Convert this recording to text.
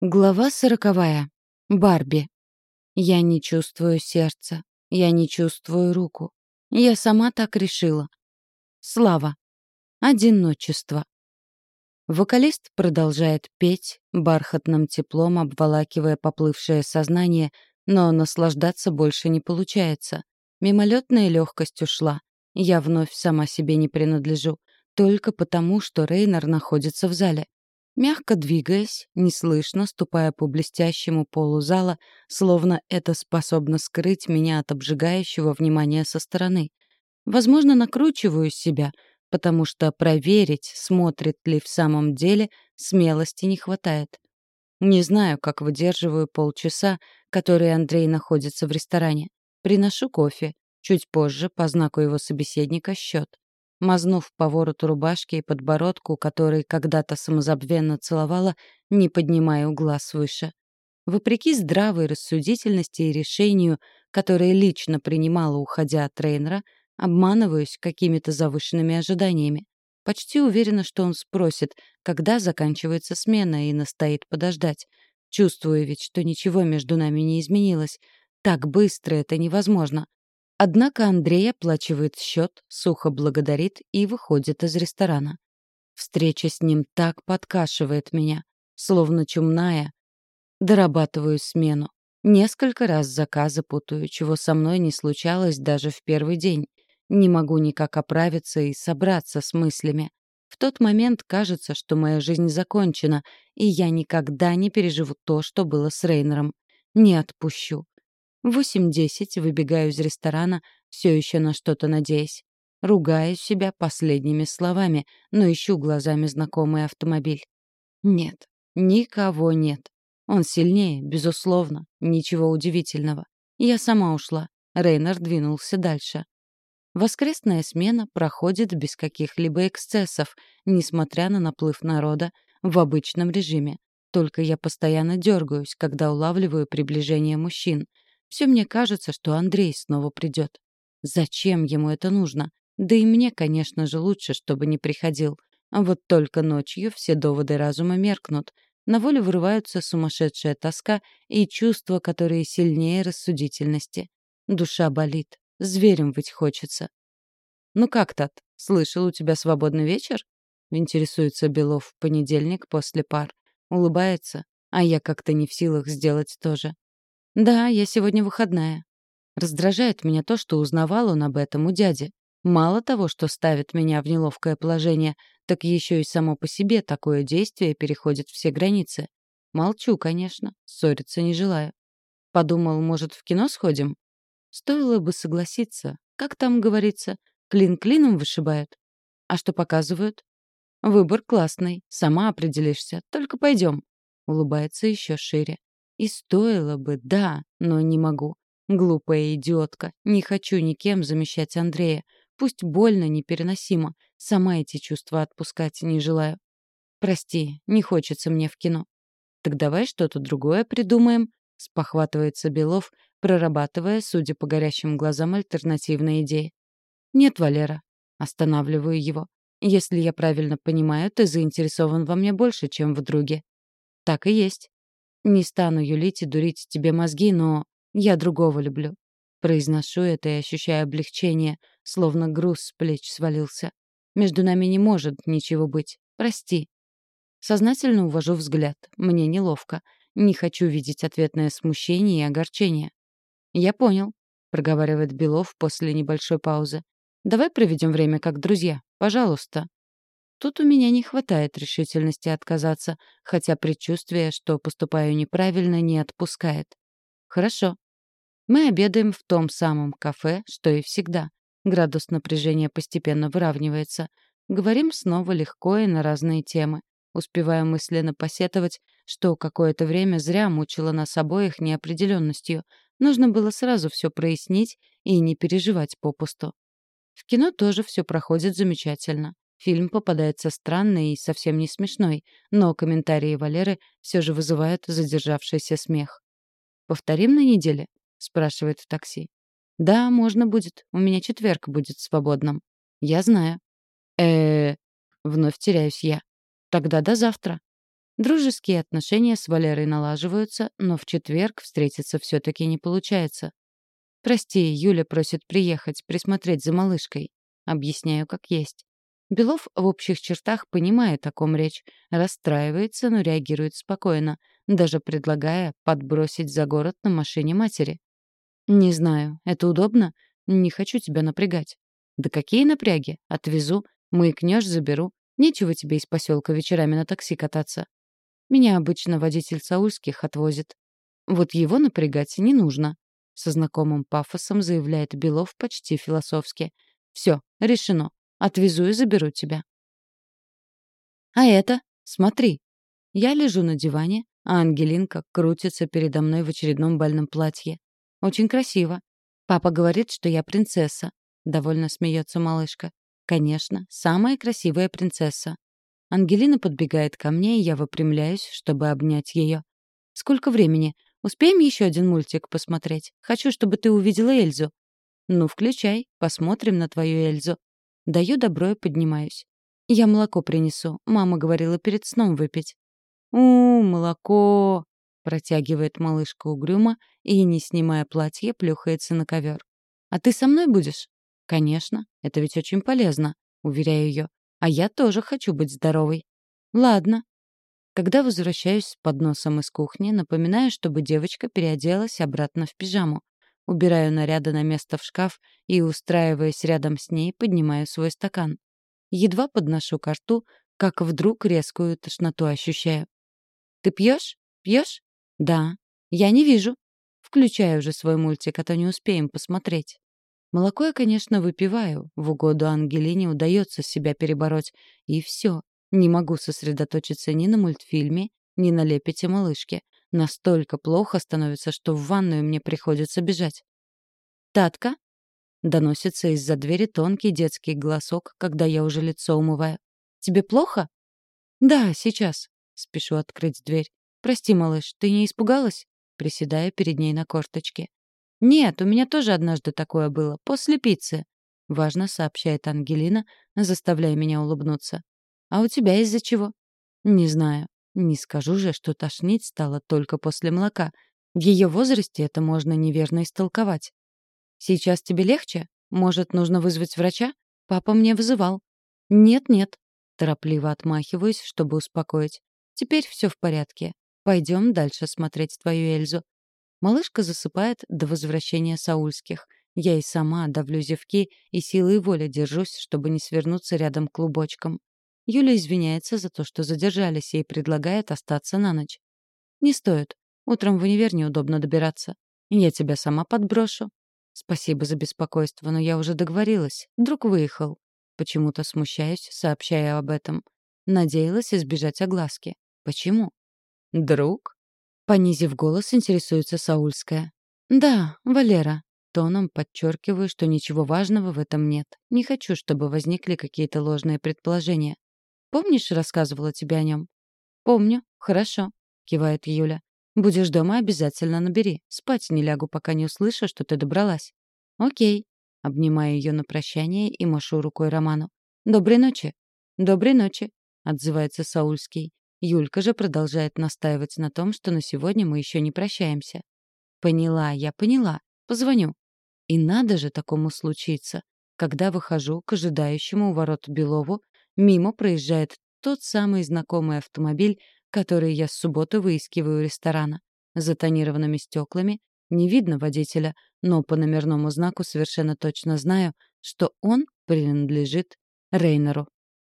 Глава сороковая. Барби. Я не чувствую сердца. Я не чувствую руку. Я сама так решила. Слава. Одиночество. Вокалист продолжает петь, бархатным теплом обволакивая поплывшее сознание, но наслаждаться больше не получается. Мимолетная легкость ушла. Я вновь сама себе не принадлежу. Только потому, что Рейнер находится в зале. Мягко двигаясь, неслышно ступая по блестящему полу зала, словно это способно скрыть меня от обжигающего внимания со стороны. Возможно, накручиваю себя, потому что проверить, смотрит ли в самом деле, смелости не хватает. Не знаю, как выдерживаю полчаса, которые Андрей находится в ресторане. Приношу кофе. Чуть позже, по знаку его собеседника, счет мазнув по вороту рубашки и подбородку, который когда-то самозабвенно целовала, не поднимая глаз выше. Вопреки здравой рассудительности и решению, которое лично принимала, уходя от тренера, обманываюсь какими-то завышенными ожиданиями. Почти уверена, что он спросит, когда заканчивается смена, и настоит подождать. Чувствую ведь, что ничего между нами не изменилось. Так быстро это невозможно. Однако Андрей оплачивает счет, сухо благодарит и выходит из ресторана. Встреча с ним так подкашивает меня, словно чумная. Дорабатываю смену. Несколько раз заказы путаю, чего со мной не случалось даже в первый день. Не могу никак оправиться и собраться с мыслями. В тот момент кажется, что моя жизнь закончена, и я никогда не переживу то, что было с Рейнером. Не отпущу. В 8.10 выбегаю из ресторана, все еще на что-то надеясь. Ругаю себя последними словами, но ищу глазами знакомый автомобиль. Нет, никого нет. Он сильнее, безусловно, ничего удивительного. Я сама ушла. Рейнер двинулся дальше. Воскресная смена проходит без каких-либо эксцессов, несмотря на наплыв народа в обычном режиме. Только я постоянно дергаюсь, когда улавливаю приближение мужчин — все мне кажется, что Андрей снова придет. Зачем ему это нужно? Да и мне, конечно же, лучше, чтобы не приходил. А вот только ночью все доводы разума меркнут. На волю вырываются сумасшедшая тоска и чувства, которые сильнее рассудительности. Душа болит. Зверем быть хочется. «Ну как, Тат, слышал, у тебя свободный вечер?» Интересуется Белов в понедельник после пар. Улыбается, а я как-то не в силах сделать то же. «Да, я сегодня выходная». Раздражает меня то, что узнавал он об этом у дяди. Мало того, что ставит меня в неловкое положение, так еще и само по себе такое действие переходит все границы. Молчу, конечно, ссориться не желаю. Подумал, может, в кино сходим? Стоило бы согласиться. Как там говорится, клин клином вышибают. А что показывают? Выбор классный, сама определишься. Только пойдем. Улыбается еще шире. И стоило бы, да, но не могу. Глупая идиотка. Не хочу никем замещать Андрея. Пусть больно, непереносимо. Сама эти чувства отпускать не желаю. Прости, не хочется мне в кино. Так давай что-то другое придумаем, спохватывается Белов, прорабатывая, судя по горящим глазам, альтернативные идеи. Нет, Валера, останавливаю его. Если я правильно понимаю, ты заинтересован во мне больше, чем в друге. Так и есть. Не стану юлить и дурить тебе мозги, но я другого люблю. Произношу это и ощущаю облегчение, словно груз с плеч свалился. Между нами не может ничего быть. Прости. Сознательно увожу взгляд. Мне неловко. Не хочу видеть ответное смущение и огорчение. «Я понял», — проговаривает Белов после небольшой паузы. «Давай проведем время как друзья. Пожалуйста». Тут у меня не хватает решительности отказаться, хотя предчувствие, что поступаю неправильно, не отпускает. Хорошо. Мы обедаем в том самом кафе, что и всегда. Градус напряжения постепенно выравнивается. Говорим снова легко и на разные темы. Успеваю мысленно посетовать, что какое-то время зря мучила нас обоих неопределенностью. Нужно было сразу все прояснить и не переживать попусту. В кино тоже все проходит замечательно. Фильм попадается странный и совсем не смешной, но комментарии Валеры все же вызывают задержавшийся смех. «Повторим на неделе?» — спрашивает в такси. «Да, можно будет. У меня четверг будет свободным». «Я знаю». э вновь теряюсь я. «Тогда до завтра». Дружеские отношения с Валерой налаживаются, но в четверг встретиться все-таки не получается. «Прости, Юля просит приехать, присмотреть за малышкой». Объясняю, как есть. Белов в общих чертах понимает, о ком речь, расстраивается, но реагирует спокойно, даже предлагая подбросить за город на машине матери. «Не знаю, это удобно? Не хочу тебя напрягать». «Да какие напряги? Отвезу. Маякнешь, заберу. Нечего тебе из поселка вечерами на такси кататься. Меня обычно водитель Саульских отвозит. Вот его напрягать не нужно», — со знакомым пафосом заявляет Белов почти философски. «Все, решено. Отвезу и заберу тебя». «А это? Смотри». Я лежу на диване, а Ангелинка крутится передо мной в очередном бальном платье. Очень красиво. Папа говорит, что я принцесса. Довольно смеется малышка. Конечно, самая красивая принцесса. Ангелина подбегает ко мне, и я выпрямляюсь, чтобы обнять ее. «Сколько времени? Успеем еще один мультик посмотреть? Хочу, чтобы ты увидела Эльзу». «Ну, включай, посмотрим на твою Эльзу». Даю добро и поднимаюсь. «Я молоко принесу. Мама говорила перед сном выпить». «У, молоко!» Протягивает малышка угрюмо и, не снимая платье, плюхается на ковер. «А ты со мной будешь?» «Конечно, это ведь очень полезно», — уверяю ее. «А я тоже хочу быть здоровой». «Ладно». Когда возвращаюсь с подносом из кухни, напоминаю, чтобы девочка переоделась обратно в пижаму. Убираю наряды на место в шкаф и, устраиваясь рядом с ней, поднимаю свой стакан. Едва подношу ко рту, как вдруг резкую тошноту ощущаю. «Ты пьешь? Пьешь?» «Да». «Я не вижу». Включаю уже свой мультик, а то не успеем посмотреть. Молоко я, конечно, выпиваю. В угоду Ангелине удается себя перебороть. И все. Не могу сосредоточиться ни на мультфильме, ни на лепете малышки. Настолько плохо становится, что в ванную мне приходится бежать. «Татка?» — доносится из-за двери тонкий детский голосок, когда я уже лицо умываю. «Тебе плохо?» «Да, сейчас». Спешу открыть дверь. «Прости, малыш, ты не испугалась?» Приседая перед ней на корточке. «Нет, у меня тоже однажды такое было, после пиццы», — важно сообщает Ангелина, заставляя меня улыбнуться. «А у тебя из-за чего?» «Не знаю. Не скажу же, что тошнить стало только после молока. В ее возрасте это можно неверно истолковать. «Сейчас тебе легче? Может, нужно вызвать врача? Папа мне вызывал». «Нет-нет», — торопливо отмахиваюсь, чтобы успокоить. «Теперь все в порядке. Пойдем дальше смотреть твою Эльзу. Малышка засыпает до возвращения Саульских. Я и сама давлю зевки и силой воли держусь, чтобы не свернуться рядом клубочком. Юля извиняется за то, что задержались, и предлагает остаться на ночь. «Не стоит. Утром в универ неудобно добираться. Я тебя сама подброшу». «Спасибо за беспокойство, но я уже договорилась. Друг выехал». Почему-то смущаюсь, сообщая об этом. Надеялась избежать огласки. Почему? «Друг?» Понизив голос, интересуется Саульская. «Да, Валера». Тоном подчеркиваю, что ничего важного в этом нет. Не хочу, чтобы возникли какие-то ложные предположения. «Помнишь, рассказывала тебе о нем?» «Помню. Хорошо», — кивает Юля. «Будешь дома, обязательно набери. Спать не лягу, пока не услышу, что ты добралась». «Окей». Обнимаю ее на прощание и машу рукой Роману. «Доброй ночи». «Доброй ночи», — отзывается Саульский. Юлька же продолжает настаивать на том, что на сегодня мы еще не прощаемся. «Поняла, я поняла. Позвоню». И надо же такому случиться. Когда выхожу к ожидающему у ворот Белову, мимо проезжает тот самый знакомый автомобиль, который я с субботы выискиваю у ресторана. За тонированными стеклами не видно водителя, но по номерному знаку совершенно точно знаю, что он принадлежит Рейнеру.